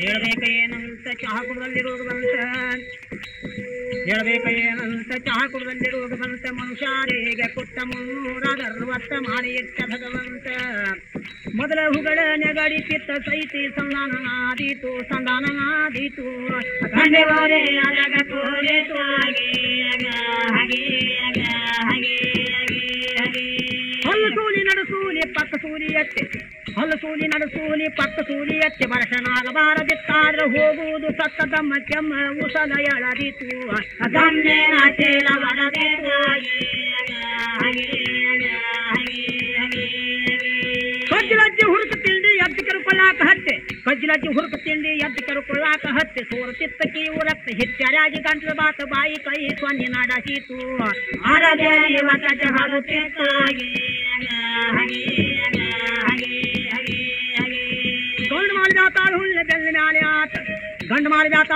ಹೇಳ್ಬೇಕ ಏನಂತ ಚಹಾ ಕುಡದಲ್ಲಿ ರೋಗ ಬಂತ ಹೇಳ್ಬೇಕ ಏನಂತ ಚಹಾ ಕುಡದಲ್ಲಿ ರೋಗ ಬಂತ ಮನುಷ್ಯರಿಗೆ ಕೊಟ್ಟ ಅರವತ್ತ ಮಾಡಿ ಇಟ್ಟ ಭಗವಂತ. ಮೊದಲ ಹುಗಳ ನೆಗಡಿ ಪಿತ್ತ ಸೈತಿ ಸಂಧಾನ ಆದೀತು ಸಂಧಾನ ಆದೀತು ನಡು ಅರಗ ಕೋರಿತು ಹಾಗೆ, ಅಗ ಹಾಗೆ ಅಗ ಹಾಗೆ ಹಾಗೆ ಹಾಗೆ ಹಲ್ಲು ಸೂಲಿ, ಪಕ್ಕ ಸೂಲಿ ಎತ್ತೆ. ಹಲ್ಲು ಸೂಲಿ ನಡಸೂಲಿ ಪಕ್ಕ ಸೂಲಿ ಎತ್ತೆ ಬರಸನಾಗಬಾರದಿತ್ತಾದ್ರೆ ಹೋಗುವುದು ಸತ್ತ ದಮ್ಮ ಕೆಮ್ಮ ಉಸಲ ಎಳದಿತು ಗಮ್ನೆ ಚೇಲ ಒಡದಿತು ಹಾಗೆ ಅಗ ಹಾಗೆ ಅಗ ಹಾಗೆ ಹಾಗೆ ಹಾಗೆ ಕಜ್ಜಿಲಜ್ಜಿ ಹುಡುಕ ತಿಂಡಿ ಎದ್ದು ಕೆರ್ಕೊಳ್ಳಾಕ ಹತ್ತೆ ಕಜ್ಜಿಲಜ್ಜಿ ಹುಡುಕ ತಿಂಡಿ ಎದ್ದು ಕೆರ್ಕೊಳ್ಳಾಕ ಹತ್ತೆ ಸೋರ ತಿತ್ತಕಿ ಉರಕ್ತ ಹಿತ್ಯಾರಾಗಿ ಗಂಟ್ಲು ಬಾತ ಬಾಯಿ ಕೈ ಸೊನ್ನೆ ನಡಸಿತು ಆರದೆ ಇವತ್ತ ಜಹರುತ್ತಿತ್ತು ಹಾಗೆ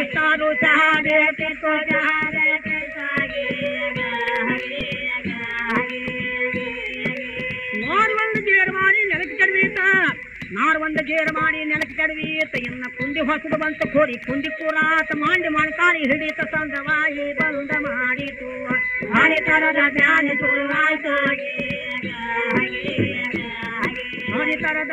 ಎಷ್ಟಾದ್ರು ಸಹ ನಾರು ಒಂದು ಜೇರು ಮಾಡಿ ನೆಲಕ್ಕೆ ಕಡಿಮೀತ, ನಾರ್ ಒಂದು ಜೇರು ಮಾಡಿ ನೆಲಕ್ಕೆ ಕೆಡವೀತ ಇನ್ನ ಕುಂದಿ ಹೊಸದು ಬಂತು ಕೋರಿ ಕುಂದಿ ಕೂರಾತ ಮಾಂಡಿ ಹಿಡಿತ ಸಂದವಾಗಿ ಬಂದ ಮಾಡಿತು. ಹಾಗೆ ತರದ ಜ್ಞಾನ ಶುರುವಾಯ್ತು ಹಾಗೆ ಅಗ ಹಾಗೆ ಅಗ, ಹಾಗೆ. ಹಾಗೆ ತರದ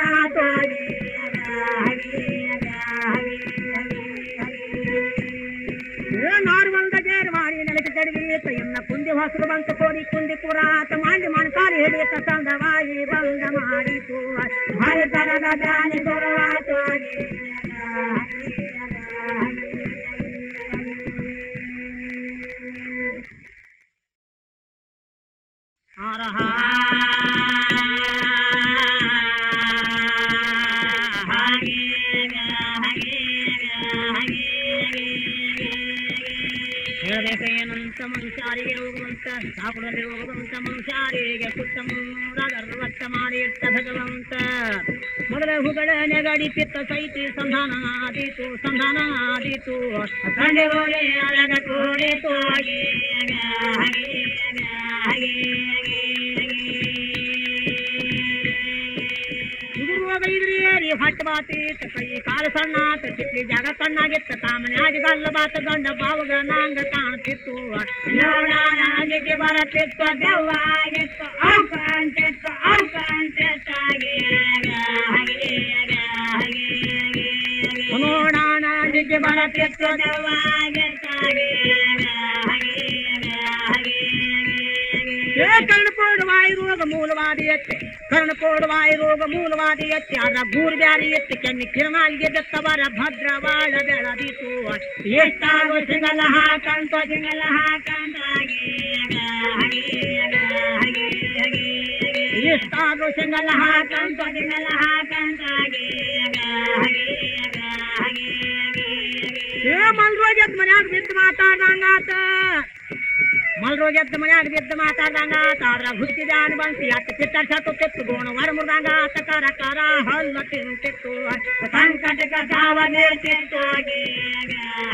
ಎನ್ನ ಕುಂದಿ ಹೊಸರು ಬಂತು ಕೋರಿ ಕುಂದಿ ಕುರಾತ ಮಾಂಡಿ ಮಣ್ಕಾರಿ ಹಿಡಿಯತ ಸಂದವಾಗಿ ಬಂದ ಮಾಡಿತು ಹರಿ ತರದ ದಾನಿ ದೊರವಾತು ಹರ ಹಾಗೆ ಹೇಳಬೇಕು ಏನಂತ ಮನುಷ್ಯರಿಗೆ ಹೋಗುವಂತ ಸಾಕುದಲ್ಲಿ ಹೋಗುವಂತ ಮನುಷ್ಯರಿಗೆ ಪುಟ್ಟ ಮಾಡಿ ಇಟ್ಟ ಭಗವಂತ. ಮೊದಲ ಹುಗಳ ನೆಗಡಿ ಪಿತ್ತ ಸೈತಿ ಸಂಧಾನ ಆದೀತು ಸಂಧಾನ ಆದೀತು ಅಳಗ ಕೂಡಿತು. ಹಾಗೆ ಹಾಗೆ ಹಾಗೆ ಹಾಗೆ. ಹುಡುಗುವಾಗ ಇದ್ರಿ ಬಾತಿ ಹೊಟ್ಟೆ ಬಾತೀತ ಕೈ ಕಾಲು ಸಣ್ಣ ಆತ ಚಿಕ್ಲಿ ಜಾಗ ಕಣ್ಣಾಗಿತ್ತ ಕಾಮನ್ಯಾಗಿ ಗಲ್ಲ ಬಾತ ಗಂಡ ಬಾವಗ ನಾಂಗ ಕಾಣ್ತಿತ್ತು ನೋಡಾನಿಗೆ ಬರತಿತ್ತು ದೆವ್ವಾಗಿತ್ತು ಅಂತಿತ್ತು ಔಕ ಅಂತಿತ್ತು ಹಾಗೆ ಆಗ, ಹಾಗೆ ಆಗ, ಹಾಗೆ ಆಗೆ, ಹಾಗೆ. ನೋಡಾನಿಗೆ ಬರತಿತ್ತು ದೆವ್ವಾಗಿತ್ತು ಹಾಗೆ. ಏ ಕರ್ಣಪೋಡು ವಾಯು ರೋಗ ಮೂಲವಾದಿ ಎತ್ತೆ ಕರ್ಣಪೋಡವಾಯಿ ರೋಗ ಮೂಲವಾದಿ ಎತ್ತೆ ಅದ ಗೂರ್ ಬ್ಯಾರಿ ಎತ್ತೆ ಕೆನ್ನಿ ಕಿರಣಾಲ್ಗೆ ದತ್ತವರ ಭದ್ರವಾಳ ಬೆಳದಿತು ಎಷ್ಟಾಗೋ ಸಿಂಗಲ ಹಾಕಂತ ಸಿಂಗಲ ಹಾಕಂತಾಗಿ ಎಷ್ಟಾಗ ಆಗ, ಆಗ, ಸಿಂಗಲ ಹಾಕಂತ ಸಿಂಗಲ ಹಾಕಂತಾಗಿ ಹಾಗೆ ಮನ್ಯಾಗ ಬಿದ್ದು ಮಾತಾಡಂಗಾತ ಮಲ್ರೋಗ ಎದ್ದು ಮನ್ಯಾಗ ಆಗದೆ ಎದ್ದ ಮಾತಾಡ್ದಂಗ. ತಾದ್ರ ಹುಟ್ಟಿದ ಅನ್ಬಂತಿ ಅತ್ತ ಕಿತ್ತರ್ ಸತ್ತು ಕಿತ್ತು ಗೋಣ ವರ ಮುರ್ದಂಗ ಸಕಾರ ಕಾರ ಹಲ್ಲ ತಿಂತಿತ್ತು ಸಂಕಟಕ ಸಾವ ನೀಡ್ತಿತ್ತು ಹಾಗೆ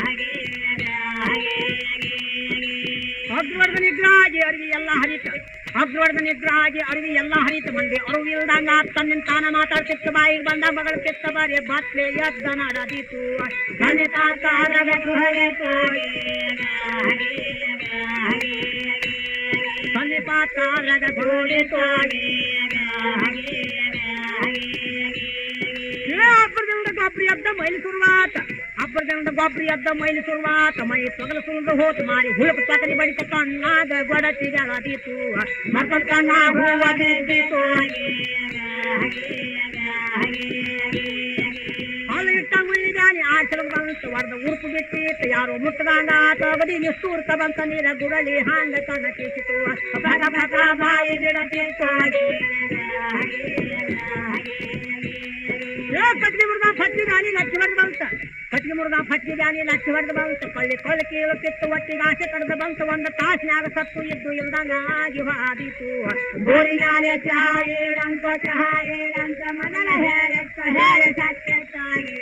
ಆಗ, ಎಲ್ಲ ಆಗ, ಹಾಗೆ ಹಾಗೆ ಹಾಗೆ. ಅಗ್ರವರ್ಗ ನಿಗ್ರಹಾಗಿ ಅರಿವಿ ಎಲ್ಲ ಹರಿತ ಅಗ್ರವರ್ಗ ನಿಗ್ರಹಾಗಿ ಅರಿವಿ ಎಲ್ಲ ಹರಿತ ಮಂದಿ ಅರಿವಿಲ್ದಂಗ ತನ್ನ ತಾನ ಮಾತಾಡ್ತಿತ್ತು ಬಾಯಿಗೆ ಬಂದ ಮಗಳ ಕಿತ್ತ ಬಾರಿ ಬತ್ಲೆ ಎದ್ದ ನಡದಿತ್ತು ಖಂಡಿತ ಕಾರಗ ಕುಹರಿತು ಹಾಗೆ ಆಗ, ಹಾಗೆ ಆಗ, ಹಾಗೆ ಹಾಗೆ ಹಾಗೆ. ಖಂಡಿತ ಪಾತಾಳಗ ಕೂಡಿತು ಅಬ್ಬರದಿಂದ ಗೊಬ್ಬರಿ ಅದ್ದ ಮೈಲಿ ಶುರುವಾತ ಅಬ್ಬರದಿಂದ ಗೊಬ್ಬರಿ ಅದ್ದ ಮೈಲಿ ಶುರುವಾತ ಮೈ ತೊಗಲು ಸುಂದು ಹೋತು ಮಾರಿ ಹುಳುಕು ಚಕರಿ ಬಡಿತ ಕಣ್ಣಾಗ ಗೊಡತಿಗಳ ದೀತು ಮರ್ಕ ಕಣ್ಣ ಹೂವ ಬಿದ್ದಿತು ಅಲ್ಲಿ ಇಟ್ಟ ಮುಳ್ಳಿ ಬ್ಯಾನಿ ಆಚರ ಬಂತ ವರದ ಉರುಪು ಬಿಟ್ಟಿತ್ತು ಯಾರೋ ಮುಟ್ಟದಂಗ ತಗದಿ ನಿಷ್ಠೂರ್ಕ ಬಂತ ನೀರ ಗುಡಲಿ ಹಾಂಗ ಕಣ್ಣ ತೀಸಿತು ಬಗ ಬಗ ಬಾಯಿ ಬಿಡತಿತ್ತು ಏ ಕಟ್ಗೆ ಮುರ್ದ ಫಟ್ಟಿ ಬ್ಯಾನಿ ಲಚ್ಚಿ ಹೊಡೆದು ಬಂತ ಕಟ್ಗೆ ಮುರ್ದ ಫಟ್ಟಿ ಬ್ಯಾನಿ ನಟ್ಟಿ ಹೊಡೆದು ಬಂತು. ಕೊಳ್ಳಿ ಕೊಳ್ಳಿ ಕೀಳು ಕಿತ್ತು ಒಟ್ಟಿಗೆ ಆಸೆ ಕಡ್ದು ಬಂತು. ಒಂದು ತಾಸಿನಾಗ ಸತ್ತು ಇದ್ದು ಇಲ್ದಂಗ ಆಗಿ ಹಾದಿತು. ಏಳಂತ ಚಹಾ ಏಳಂತ ಹೇಳತ್ತ ಹೇಳ ಸತ್ಯ ತಾಯಿ.